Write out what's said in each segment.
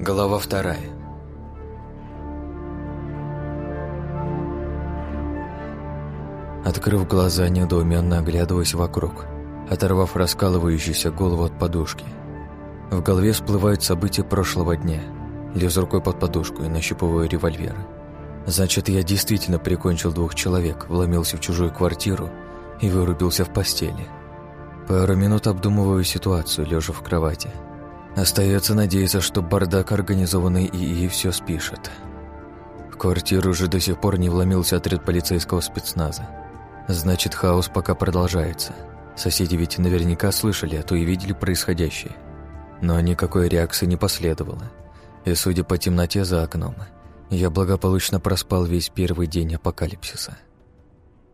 Глава вторая. Открыв глаза, недоуменно оглядываясь вокруг, оторвав раскалывающуюся голову от подушки. В голове всплывают события прошлого дня. Лезу рукой под подушку и нащупываю револьвер. Значит, я действительно прикончил двух человек, вломился в чужую квартиру и вырубился в постели. Пару минут обдумываю ситуацию, лежа в кровати. Остается надеяться, что бардак, организованный ИИ, все спишет. В квартиру уже до сих пор не вломился отряд полицейского спецназа. Значит, хаос пока продолжается. Соседи ведь наверняка слышали, а то и видели происходящее. Но никакой реакции не последовало. И, судя по темноте за окном, я благополучно проспал весь первый день апокалипсиса.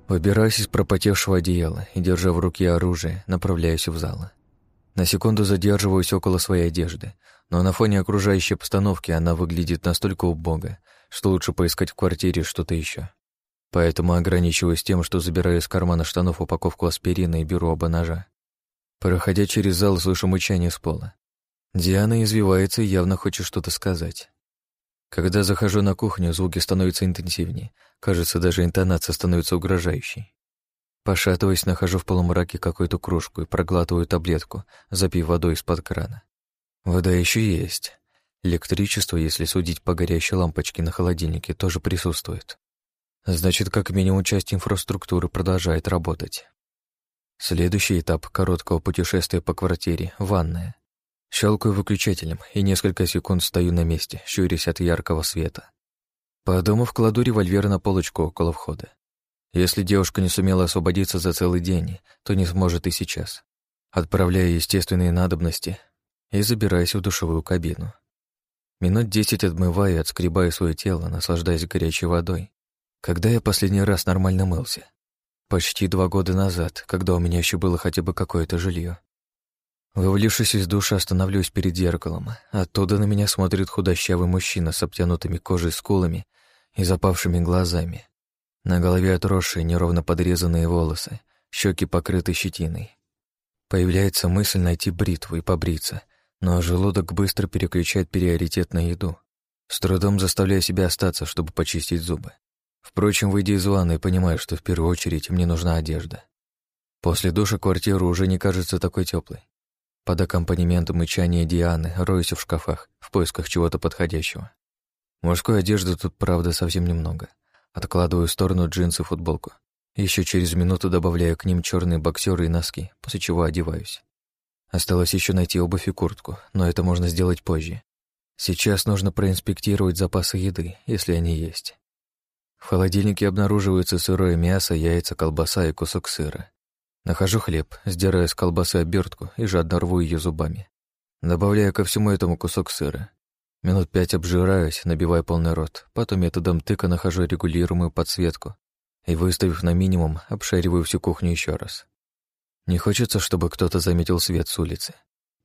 Выбираюсь из пропотевшего одеяла и, держа в руке оружие, направляюсь в зал. На секунду задерживаюсь около своей одежды, но на фоне окружающей обстановки она выглядит настолько убого, что лучше поискать в квартире что-то еще. Поэтому ограничиваюсь тем, что забираю из кармана штанов упаковку аспирина и беру оба ножа. Проходя через зал, слышу мычание с пола. Диана извивается и явно хочет что-то сказать. Когда захожу на кухню, звуки становятся интенсивнее. Кажется, даже интонация становится угрожающей. Пошатываясь, нахожу в полумраке какую-то кружку и проглатываю таблетку, запив водой из-под крана. Вода еще есть. Электричество, если судить по горящей лампочке на холодильнике, тоже присутствует. Значит, как минимум часть инфраструктуры продолжает работать. Следующий этап короткого путешествия по квартире — ванная. Щелкаю выключателем и несколько секунд стою на месте, щурясь от яркого света. Подумав, кладу револьвер на полочку около входа. Если девушка не сумела освободиться за целый день, то не сможет и сейчас. Отправляю естественные надобности и забираюсь в душевую кабину. Минут десять отмываю и отскребаю свое тело, наслаждаясь горячей водой. Когда я последний раз нормально мылся? Почти два года назад, когда у меня еще было хотя бы какое-то жилье. Вывалившись из душа, остановлюсь перед зеркалом. Оттуда на меня смотрит худощавый мужчина с обтянутыми кожей скулами и запавшими глазами. На голове отросшие, неровно подрезанные волосы, щеки покрыты щетиной. Появляется мысль найти бритву и побриться, но желудок быстро переключает приоритет на еду. С трудом заставляя себя остаться, чтобы почистить зубы. Впрочем, выйдя из ванной, понимаю, что в первую очередь мне нужна одежда. После душа квартира уже не кажется такой теплой. Под аккомпанемент мычания Дианы роюсь в шкафах в поисках чего-то подходящего. Мужской одежды тут, правда, совсем немного. Откладываю в сторону джинсы и футболку. Еще через минуту добавляю к ним черные боксеры и носки, после чего одеваюсь. Осталось еще найти обувь и куртку, но это можно сделать позже. Сейчас нужно проинспектировать запасы еды, если они есть. В холодильнике обнаруживаются сырое мясо, яйца, колбаса и кусок сыра. Нахожу хлеб, сдираю с колбасы обертку и жадно рву ее зубами. Добавляю ко всему этому кусок сыра. Минут пять обжираюсь, набивая полный рот. Потом методом тыка нахожу регулируемую подсветку и, выставив на минимум, обшариваю всю кухню еще раз. Не хочется, чтобы кто-то заметил свет с улицы.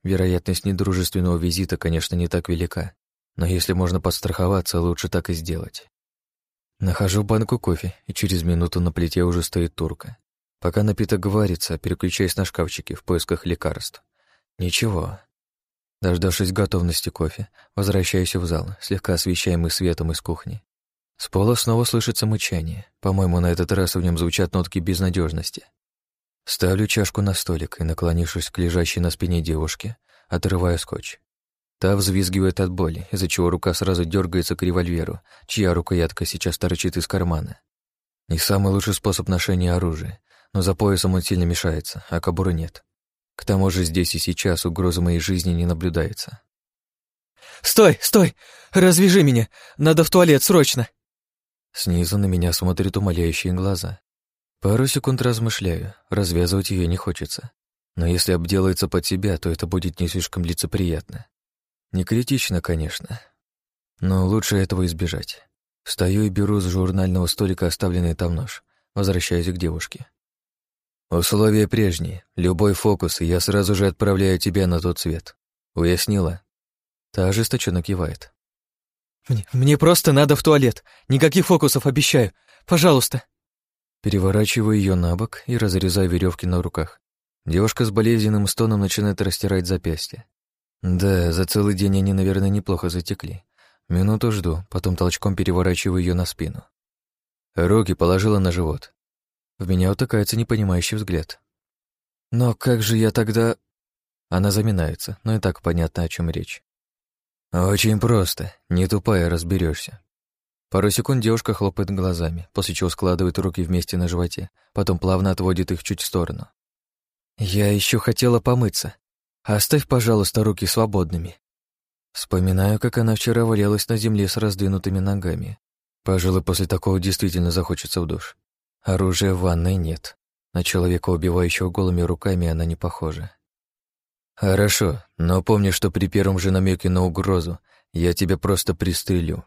Вероятность недружественного визита, конечно, не так велика, но если можно подстраховаться, лучше так и сделать. Нахожу банку кофе, и через минуту на плите уже стоит турка. Пока напиток варится, переключаясь на шкафчики в поисках лекарств. Ничего. Дождавшись готовности кофе, возвращаюсь в зал, слегка освещаемый светом из кухни. С пола снова слышится мычание. По-моему, на этот раз в нем звучат нотки безнадежности. Ставлю чашку на столик и, наклонившись к лежащей на спине девушке, отрываю скотч. Та взвизгивает от боли, из-за чего рука сразу дергается к револьверу, чья рукоятка сейчас торчит из кармана. Не самый лучший способ ношения оружия, но за поясом он сильно мешается, а кобуры нет. К тому же здесь и сейчас угрозы моей жизни не наблюдается. «Стой, стой! Развяжи меня! Надо в туалет, срочно!» Снизу на меня смотрят умоляющие глаза. Пару секунд размышляю, развязывать ее не хочется. Но если обделается под себя, то это будет не слишком лицеприятно. Не критично, конечно, но лучше этого избежать. Встаю и беру с журнального столика оставленный там нож, возвращаюсь к девушке. «Условия прежние. Любой фокус, и я сразу же отправляю тебя на тот свет. Уяснила?» Та ожесточенно кивает. Мне, «Мне просто надо в туалет. Никаких фокусов, обещаю. Пожалуйста». Переворачиваю ее на бок и разрезаю веревки на руках. Девушка с болезненным стоном начинает растирать запястье. Да, за целый день они, наверное, неплохо затекли. Минуту жду, потом толчком переворачиваю ее на спину. Руки положила на живот. В меня утыкается непонимающий взгляд. «Но как же я тогда...» Она заминается, но и так понятно, о чем речь. «Очень просто, не тупая, разберешься. Пару секунд девушка хлопает глазами, после чего складывает руки вместе на животе, потом плавно отводит их чуть в сторону. «Я еще хотела помыться. Оставь, пожалуйста, руки свободными». Вспоминаю, как она вчера валялась на земле с раздвинутыми ногами. Пожалуй, после такого действительно захочется в душ. Оружия в ванной нет. На человека, убивающего голыми руками, она не похожа. «Хорошо, но помни, что при первом же намеке на угрозу я тебя просто пристрелю».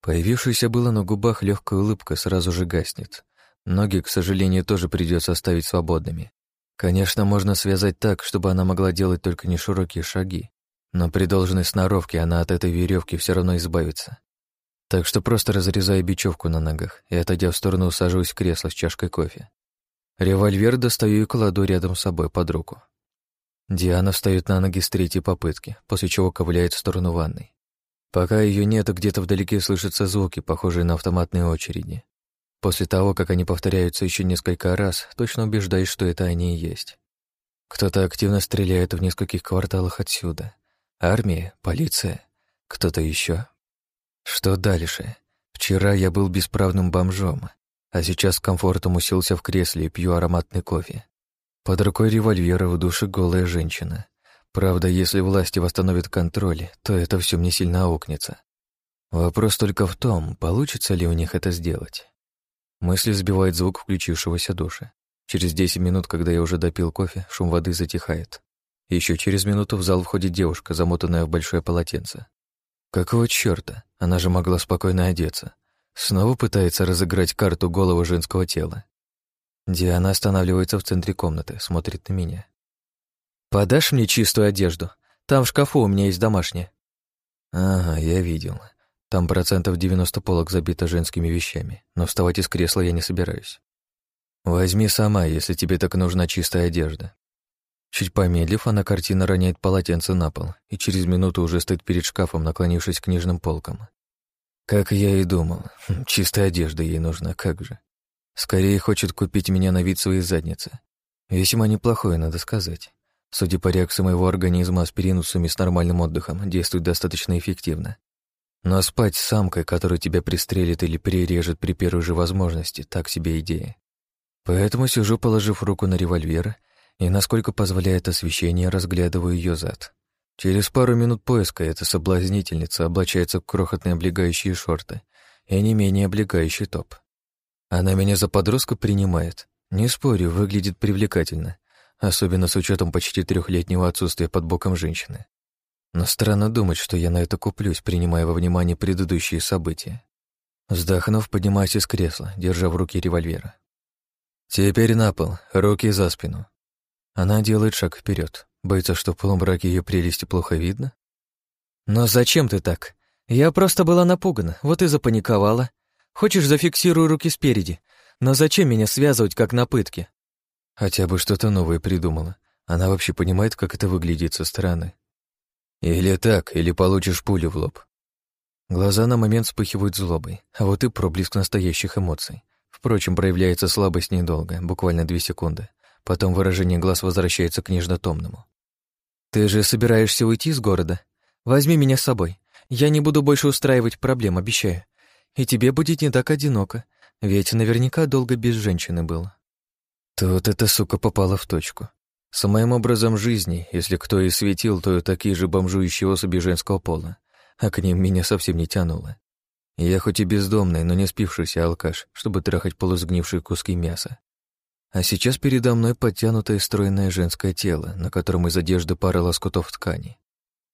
Появившаяся было на губах легкая улыбка сразу же гаснет. Ноги, к сожалению, тоже придется оставить свободными. Конечно, можно связать так, чтобы она могла делать только неширокие шаги, но при должной сноровке она от этой веревки все равно избавится. Так что просто разрезаю бечевку на ногах и, отойдя в сторону, усаживаюсь в кресло с чашкой кофе. Револьвер достаю и кладу рядом с собой под руку. Диана встает на ноги с третьей попытки, после чего ковыляет в сторону ванной. Пока ее нет, где-то вдалеке слышатся звуки, похожие на автоматные очереди. После того, как они повторяются еще несколько раз, точно убеждаюсь, что это они и есть. Кто-то активно стреляет в нескольких кварталах отсюда. Армия, полиция, кто-то еще. Что дальше? Вчера я был бесправным бомжом, а сейчас с комфортом уселся в кресле и пью ароматный кофе. Под рукой револьвера в душе голая женщина. Правда, если власти восстановят контроль, то это все мне сильно аукнется. Вопрос только в том, получится ли у них это сделать. Мысли сбивает звук включившегося душа. Через 10 минут, когда я уже допил кофе, шум воды затихает. Еще через минуту в зал входит девушка, замотанная в большое полотенце. Какого чёрта? Она же могла спокойно одеться. Снова пытается разыграть карту голову женского тела. Диана останавливается в центре комнаты, смотрит на меня. «Подашь мне чистую одежду? Там в шкафу у меня есть домашняя». «Ага, я видел. Там процентов 90 полок забито женскими вещами, но вставать из кресла я не собираюсь. Возьми сама, если тебе так нужна чистая одежда». Чуть помедлив, она картина роняет полотенце на пол и через минуту уже стоит перед шкафом, наклонившись к книжным полкам. Как я и думал, хм, чистая одежда ей нужна, как же. Скорее хочет купить меня на вид своей задницы. Весьма неплохое, надо сказать. Судя по реакции моего организма, аспиринусами с нормальным отдыхом действует достаточно эффективно. Но спать с самкой, которая тебя пристрелит или прирежет при первой же возможности, так себе идея. Поэтому сижу, положив руку на револьвер, и, насколько позволяет освещение, разглядываю ее зад. Через пару минут поиска эта соблазнительница облачается в крохотные облегающие шорты и не менее облегающий топ. Она меня за подростка принимает. Не спорю, выглядит привлекательно, особенно с учетом почти трехлетнего отсутствия под боком женщины. Но странно думать, что я на это куплюсь, принимая во внимание предыдущие события. Вздохнув, поднимаюсь из кресла, держа в руке револьвера. Теперь на пол, руки за спину. Она делает шаг вперед, боится, что в полумраке ее прелести плохо видно. «Но зачем ты так? Я просто была напугана, вот и запаниковала. Хочешь, зафиксируй руки спереди, но зачем меня связывать, как на пытке?» Хотя бы что-то новое придумала. Она вообще понимает, как это выглядит со стороны. Или так, или получишь пулю в лоб. Глаза на момент вспыхивают злобой, а вот и проблеск настоящих эмоций. Впрочем, проявляется слабость недолго, буквально две секунды. Потом выражение глаз возвращается к нежно-томному. «Ты же собираешься уйти из города? Возьми меня с собой. Я не буду больше устраивать проблем, обещаю. И тебе будет не так одиноко, ведь наверняка долго без женщины было». Тут эта сука попала в точку. С моим образом жизни, если кто и светил, то такие же бомжующие особи женского пола, а к ним меня совсем не тянуло. Я хоть и бездомный, но не спившийся алкаш, чтобы трахать полусгнившие куски мяса. А сейчас передо мной подтянутое стройное женское тело, на котором из одежды пара лоскутов ткани.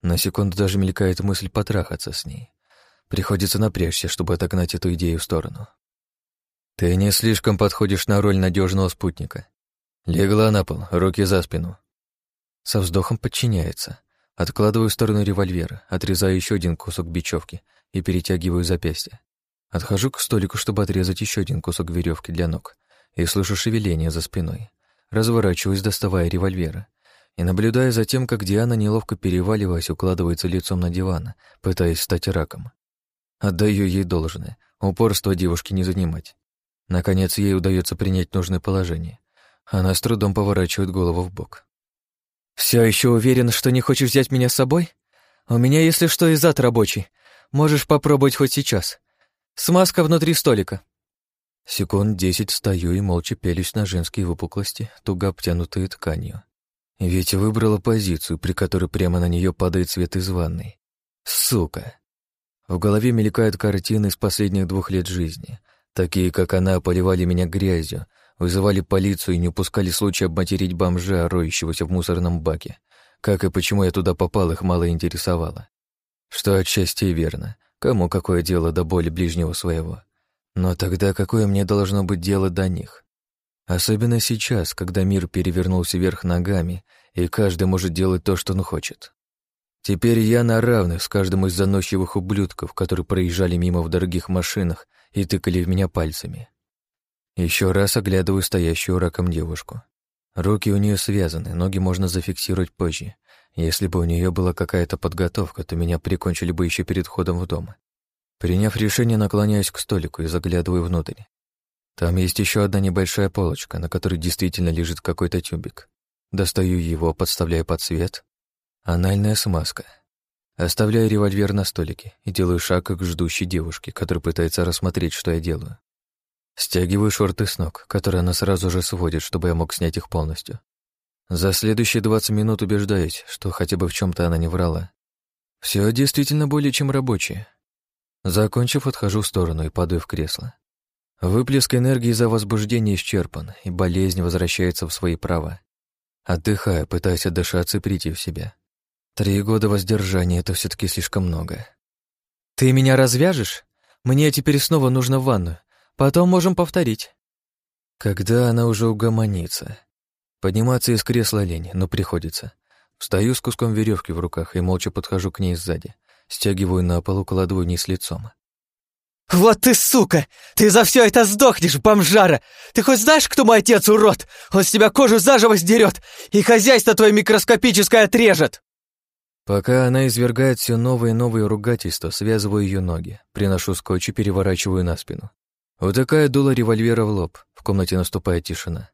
На секунду даже мелькает мысль потрахаться с ней. Приходится напрячься, чтобы отогнать эту идею в сторону. Ты не слишком подходишь на роль надежного спутника. Легла на пол, руки за спину. Со вздохом подчиняется. Откладываю в сторону револьвера, отрезаю еще один кусок бечевки и перетягиваю запястье. Отхожу к столику, чтобы отрезать еще один кусок веревки для ног, и слышу шевеление за спиной. Разворачиваюсь, доставая револьвера. и наблюдая за тем, как Диана, неловко переваливаясь, укладывается лицом на диван, пытаясь стать раком. Отдаю ей должное, упорство девушки не занимать. Наконец, ей удается принять нужное положение. Она с трудом поворачивает голову в бок. Все еще уверен, что не хочешь взять меня с собой? У меня, если что, и зад рабочий. Можешь попробовать хоть сейчас. Смазка внутри столика. Секунд десять стою и молча пелюсь на женские выпуклости, туго обтянутые тканью. Ведь выбрала позицию, при которой прямо на нее падает свет из ванной. Сука! В голове мелькают картины из последних двух лет жизни. Такие, как она, поливали меня грязью, вызывали полицию и не упускали случая обматерить бомжа, роющегося в мусорном баке. Как и почему я туда попал, их мало интересовало. Что отчасти верно. Кому какое дело до боли ближнего своего? Но тогда какое мне должно быть дело до них? Особенно сейчас, когда мир перевернулся вверх ногами, и каждый может делать то, что он хочет. Теперь я на равных с каждым из заносчивых ублюдков, которые проезжали мимо в дорогих машинах и тыкали в меня пальцами. Еще раз оглядываю стоящую раком девушку. Руки у нее связаны, ноги можно зафиксировать позже. Если бы у нее была какая-то подготовка, то меня прикончили бы еще перед входом в дом. Приняв решение, наклоняюсь к столику и заглядываю внутрь. Там есть еще одна небольшая полочка, на которой действительно лежит какой-то тюбик. Достаю его, подставляю под свет. Анальная смазка. Оставляю револьвер на столике и делаю шаг к ждущей девушке, которая пытается рассмотреть, что я делаю. Стягиваю шорты с ног, которые она сразу же сводит, чтобы я мог снять их полностью. За следующие двадцать минут убеждаюсь, что хотя бы в чем то она не врала. Все действительно более чем рабочее. Закончив, отхожу в сторону и падаю в кресло. Выплеск энергии за возбуждение исчерпан, и болезнь возвращается в свои права. Отдыхаю, пытаясь отдышаться и прийти в себя. Три года воздержания — это все таки слишком много. «Ты меня развяжешь? Мне теперь снова нужно в ванную. Потом можем повторить». Когда она уже угомонится. Подниматься из кресла лень, но приходится. Встаю с куском веревки в руках и молча подхожу к ней сзади. Стягиваю на пол, укладываю вниз лицом. «Вот ты сука! Ты за все это сдохнешь, бомжара! Ты хоть знаешь, кто мой отец, урод? Он с тебя кожу заживо сдерет и хозяйство твое микроскопическое отрежет!» Пока она извергает все новые и новые ругательства, связываю ее ноги, приношу скотч и переворачиваю на спину. Утыкаю дуло револьвера в лоб, в комнате наступает тишина.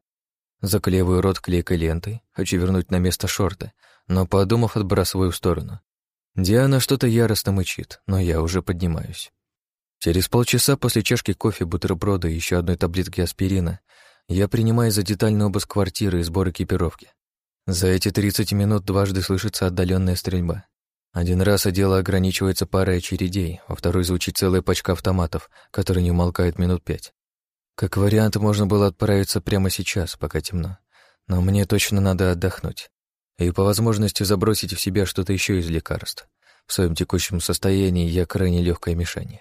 Заклеиваю рот клейкой лентой, хочу вернуть на место шорты, но, подумав, отбрасываю в сторону. Диана что-то яростно мычит, но я уже поднимаюсь. Через полчаса после чашки кофе, бутерброда и еще одной таблетки аспирина я принимаю за детальный обыск квартиры и сбор экипировки. За эти 30 минут дважды слышится отдаленная стрельба. Один раз дело ограничивается парой очередей, во второй звучит целая пачка автоматов, которые не умолкают минут пять. Как вариант, можно было отправиться прямо сейчас, пока темно. Но мне точно надо отдохнуть и по возможности забросить в себя что-то еще из лекарств. В своем текущем состоянии я крайне легкое мишень.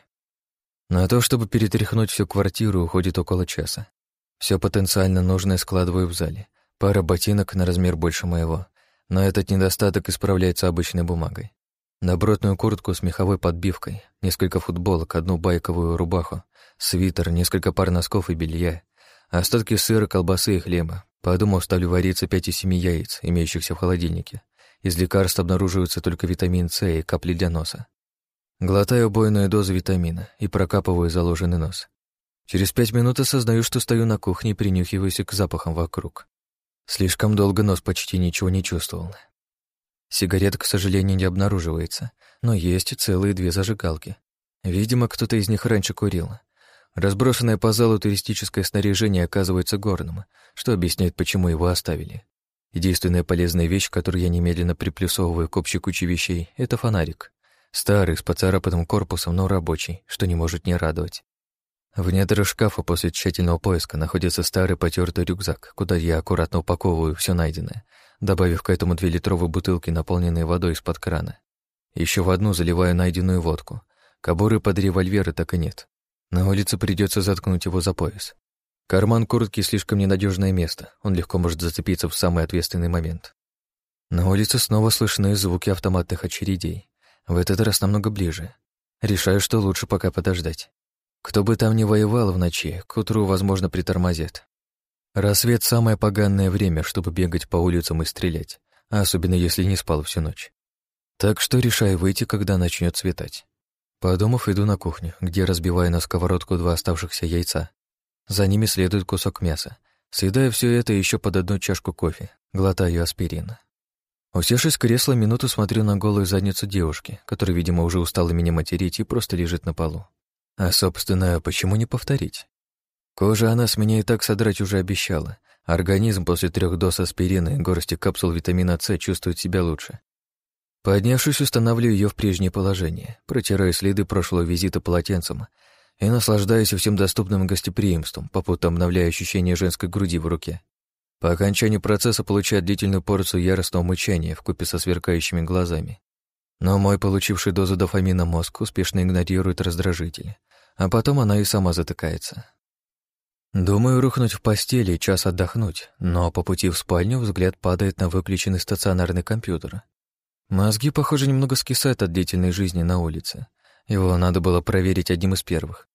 На то, чтобы перетряхнуть всю квартиру, уходит около часа. Все потенциально нужное складываю в зале. Пара ботинок на размер больше моего, но этот недостаток исправляется обычной бумагой. Добротную куртку с меховой подбивкой, несколько футболок, одну байковую рубаху, свитер, несколько пар носков и белья, остатки сыра, колбасы и хлеба, Подумав, стали вариться пять из семи яиц, имеющихся в холодильнике. Из лекарств обнаруживаются только витамин С и капли для носа. Глотаю убойную дозу витамина и прокапываю заложенный нос. Через пять минут осознаю, что стою на кухне и принюхиваюсь к запахам вокруг. Слишком долго нос почти ничего не чувствовал. Сигарет, к сожалению, не обнаруживается, но есть целые две зажигалки. Видимо, кто-то из них раньше курил. Разбросанное по залу туристическое снаряжение оказывается горным, что объясняет, почему его оставили. Единственная полезная вещь, которую я немедленно приплюсовываю к общей куче вещей, это фонарик. Старый, с поцарапанным корпусом, но рабочий, что не может не радовать. В недрах шкафа после тщательного поиска находится старый потертый рюкзак, куда я аккуратно упаковываю все найденное, добавив к этому две литровые бутылки, наполненные водой из-под крана. Еще в одну заливаю найденную водку. Кобуры под револьверы так и нет. На улице придется заткнуть его за пояс. Карман куртки слишком ненадежное место, он легко может зацепиться в самый ответственный момент. На улице снова слышны звуки автоматных очередей. В этот раз намного ближе. Решаю, что лучше пока подождать. Кто бы там ни воевал в ночи, к утру, возможно, притормозит. Рассвет — самое поганное время, чтобы бегать по улицам и стрелять. особенно если не спал всю ночь. Так что решаю выйти, когда начнет светать. Подумав, иду на кухню, где разбиваю на сковородку два оставшихся яйца. За ними следует кусок мяса. Съедаю все это еще под одну чашку кофе, глотаю аспирин. Усевшись в кресло, минуту смотрю на голую задницу девушки, которая, видимо, уже устала меня материть и просто лежит на полу. А, собственно, почему не повторить? Кожа она с меня и так содрать уже обещала. Организм после трех доз аспирина и горсти капсул витамина С чувствует себя лучше. Поднявшись, устанавливаю ее в прежнее положение, протираю следы прошлого визита полотенцем и наслаждаюсь всем доступным гостеприимством, попутно обновляя ощущение женской груди в руке. По окончании процесса получаю длительную порцию яростного мычания вкупе со сверкающими глазами. Но мой получивший дозу дофамина мозг успешно игнорирует раздражители, а потом она и сама затыкается. Думаю рухнуть в постели и час отдохнуть, но по пути в спальню взгляд падает на выключенный стационарный компьютер. Мозги, похоже, немного скисают от длительной жизни на улице. Его надо было проверить одним из первых.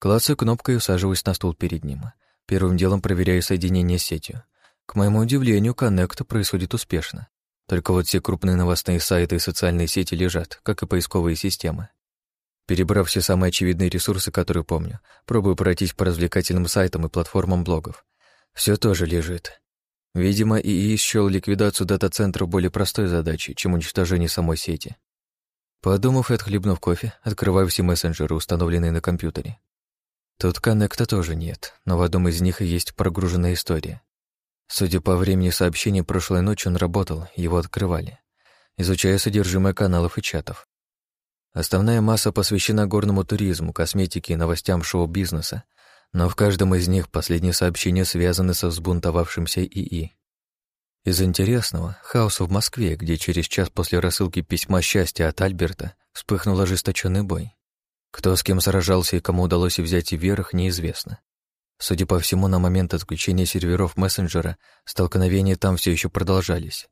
Клацаю кнопкой и усаживаюсь на стул перед ним. Первым делом проверяю соединение с сетью. К моему удивлению, коннект происходит успешно. Только вот все крупные новостные сайты и социальные сети лежат, как и поисковые системы. Перебрав все самые очевидные ресурсы, которые помню, пробую пройтись по развлекательным сайтам и платформам блогов. Все тоже лежит. Видимо, ИИ счел ликвидацию дата-центра более простой задачей, чем уничтожение самой сети. Подумав и отхлебнув кофе, открываю все мессенджеры, установленные на компьютере. Тут коннекта тоже нет, но в одном из них есть прогруженная история. Судя по времени сообщений, прошлой ночью он работал, его открывали. Изучая содержимое каналов и чатов. Основная масса посвящена горному туризму, косметике и новостям шоу-бизнеса, но в каждом из них последние сообщения связаны со взбунтовавшимся ИИ. Из интересного, хаос в Москве, где через час после рассылки письма счастья от Альберта вспыхнул ожесточенный бой. Кто с кем сражался и кому удалось взять верх, неизвестно. Судя по всему, на момент отключения серверов мессенджера столкновения там все еще продолжались.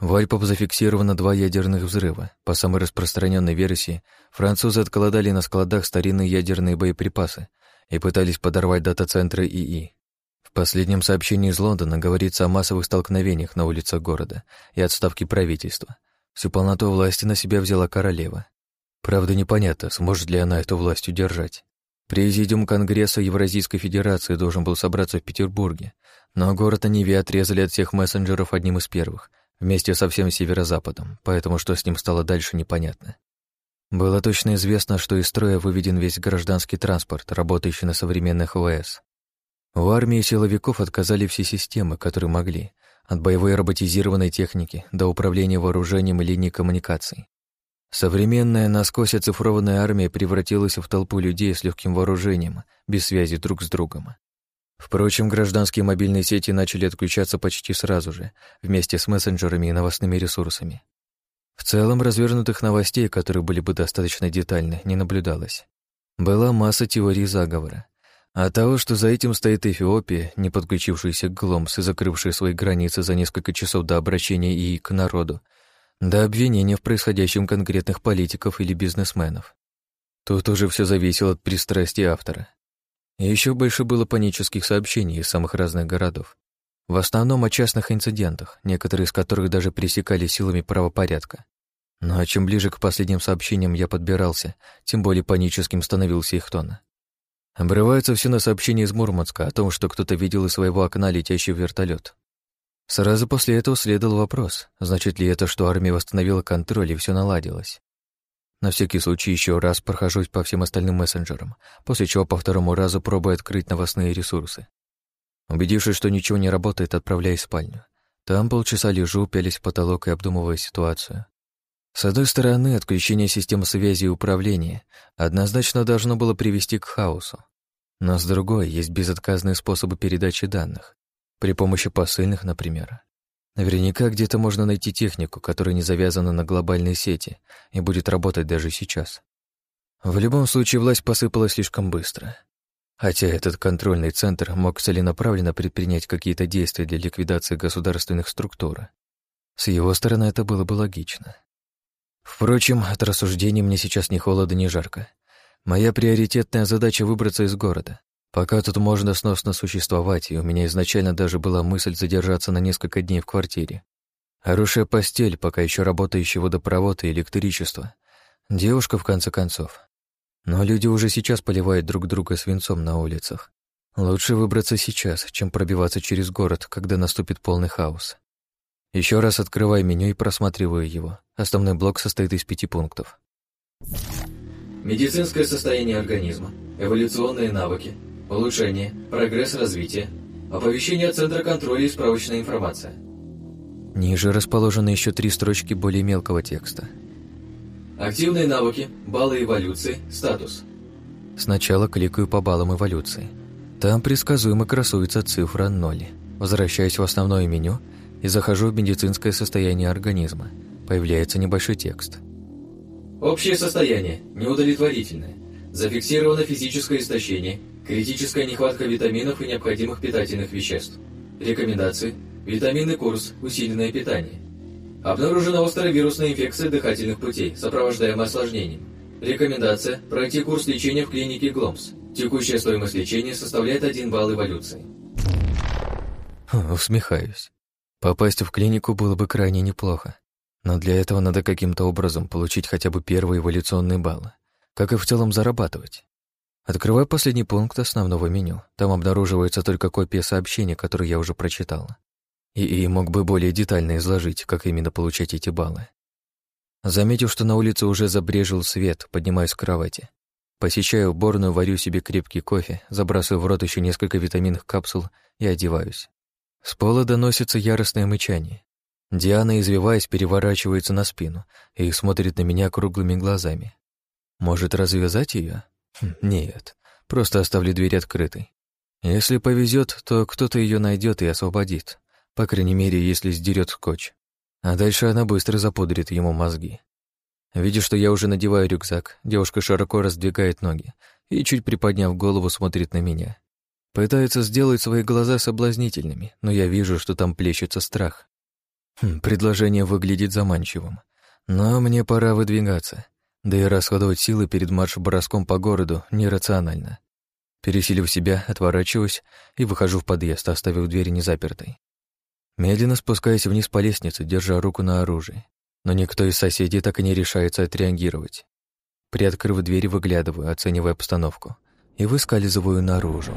В Альпах зафиксировано два ядерных взрыва. По самой распространенной версии, французы откладали на складах старинные ядерные боеприпасы, и пытались подорвать дата-центры ИИ. В последнем сообщении из Лондона говорится о массовых столкновениях на улицах города и отставке правительства. Всю полноту власти на себя взяла королева. Правда, непонятно, сможет ли она эту власть удержать. Президиум Конгресса Евразийской Федерации должен был собраться в Петербурге, но город Аниве отрезали от всех мессенджеров одним из первых, вместе со всем северо-западом, поэтому что с ним стало дальше, непонятно. Было точно известно, что из строя выведен весь гражданский транспорт, работающий на современных ВС. В армии силовиков отказали все системы, которые могли, от боевой роботизированной техники до управления вооружением и линий коммуникаций. Современная насквозь оцифрованная армия превратилась в толпу людей с легким вооружением, без связи друг с другом. Впрочем, гражданские мобильные сети начали отключаться почти сразу же, вместе с мессенджерами и новостными ресурсами. В целом, развернутых новостей, которые были бы достаточно детальны, не наблюдалось. Была масса теорий заговора. А того, что за этим стоит Эфиопия, не подключившаяся к Гломс и закрывшая свои границы за несколько часов до обращения ИИ к народу, до обвинения в происходящем конкретных политиков или бизнесменов. Тут уже все зависело от пристрастия автора. Еще больше было панических сообщений из самых разных городов. В основном о частных инцидентах, некоторые из которых даже пресекали силами правопорядка. Но чем ближе к последним сообщениям я подбирался, тем более паническим становился их тон. Обрывается все на сообщение из Мурманска о том, что кто-то видел из своего окна летящий вертолет. Сразу после этого следовал вопрос, значит ли это, что армия восстановила контроль и все наладилось. На всякий случай еще раз прохожусь по всем остальным мессенджерам, после чего по второму разу пробую открыть новостные ресурсы. Убедившись, что ничего не работает, отправляюсь в спальню. Там полчаса лежу, пялись в потолок и обдумывая ситуацию. С одной стороны, отключение системы связи и управления однозначно должно было привести к хаосу. Но с другой, есть безотказные способы передачи данных. При помощи посыльных, например. Наверняка где-то можно найти технику, которая не завязана на глобальной сети и будет работать даже сейчас. В любом случае, власть посыпалась слишком быстро. Хотя этот контрольный центр мог целенаправленно предпринять какие-то действия для ликвидации государственных структур. С его стороны это было бы логично. Впрочем, от рассуждений мне сейчас ни холодно, ни жарко. Моя приоритетная задача — выбраться из города. Пока тут можно сносно существовать, и у меня изначально даже была мысль задержаться на несколько дней в квартире. Хорошая постель, пока еще работающий водопровод и электричество. Девушка, в конце концов. Но люди уже сейчас поливают друг друга свинцом на улицах. Лучше выбраться сейчас, чем пробиваться через город, когда наступит полный хаос. Еще раз открываю меню и просматриваю его. Основной блок состоит из пяти пунктов. Медицинское состояние организма, эволюционные навыки, улучшение, прогресс развития, оповещение Центра контроля и справочная информация. Ниже расположены еще три строчки более мелкого текста. Активные навыки, баллы эволюции, статус. Сначала кликаю по баллам эволюции. Там предсказуемо красуется цифра 0. Возвращаюсь в основное меню и захожу в медицинское состояние организма. Появляется небольшой текст. Общее состояние неудовлетворительное. Зафиксировано физическое истощение, критическая нехватка витаминов и необходимых питательных веществ. Рекомендации. Витаминный курс, усиленное питание. Обнаружена острая вирусная инфекция дыхательных путей, сопровождаемая осложнением. Рекомендация – пройти курс лечения в клинике Гломс. Текущая стоимость лечения составляет 1 балл эволюции. Усмехаюсь. Попасть в клинику было бы крайне неплохо. Но для этого надо каким-то образом получить хотя бы первые эволюционные баллы. Как и в целом зарабатывать. Открываю последний пункт основного меню. Там обнаруживается только копия сообщения, которое я уже прочитал и, и мог бы более детально изложить, как именно получать эти баллы. Заметив, что на улице уже забрежил свет, поднимаюсь с кровати. Посещаю уборную, варю себе крепкий кофе, забрасываю в рот еще несколько витаминных капсул и одеваюсь. С пола доносится яростное мычание. Диана, извиваясь, переворачивается на спину и смотрит на меня круглыми глазами. Может, развязать ее? Хм, нет, просто оставлю дверь открытой. Если повезет, то кто-то ее найдет и освободит. По крайней мере, если сдерет скотч. А дальше она быстро запудрит ему мозги. Видя, что я уже надеваю рюкзак, девушка широко раздвигает ноги и, чуть приподняв голову, смотрит на меня. Пытается сделать свои глаза соблазнительными, но я вижу, что там плещется страх. Хм, предложение выглядит заманчивым. Но мне пора выдвигаться. Да и расходовать силы перед марш-броском по городу нерационально. Пересилив себя, отворачиваюсь и выхожу в подъезд, оставив дверь незапертой. Медленно спускаясь вниз по лестнице, держа руку на оружии. Но никто из соседей так и не решается отреагировать. Приоткрыв дверь, выглядываю, оценивая обстановку, и выскальзываю наружу.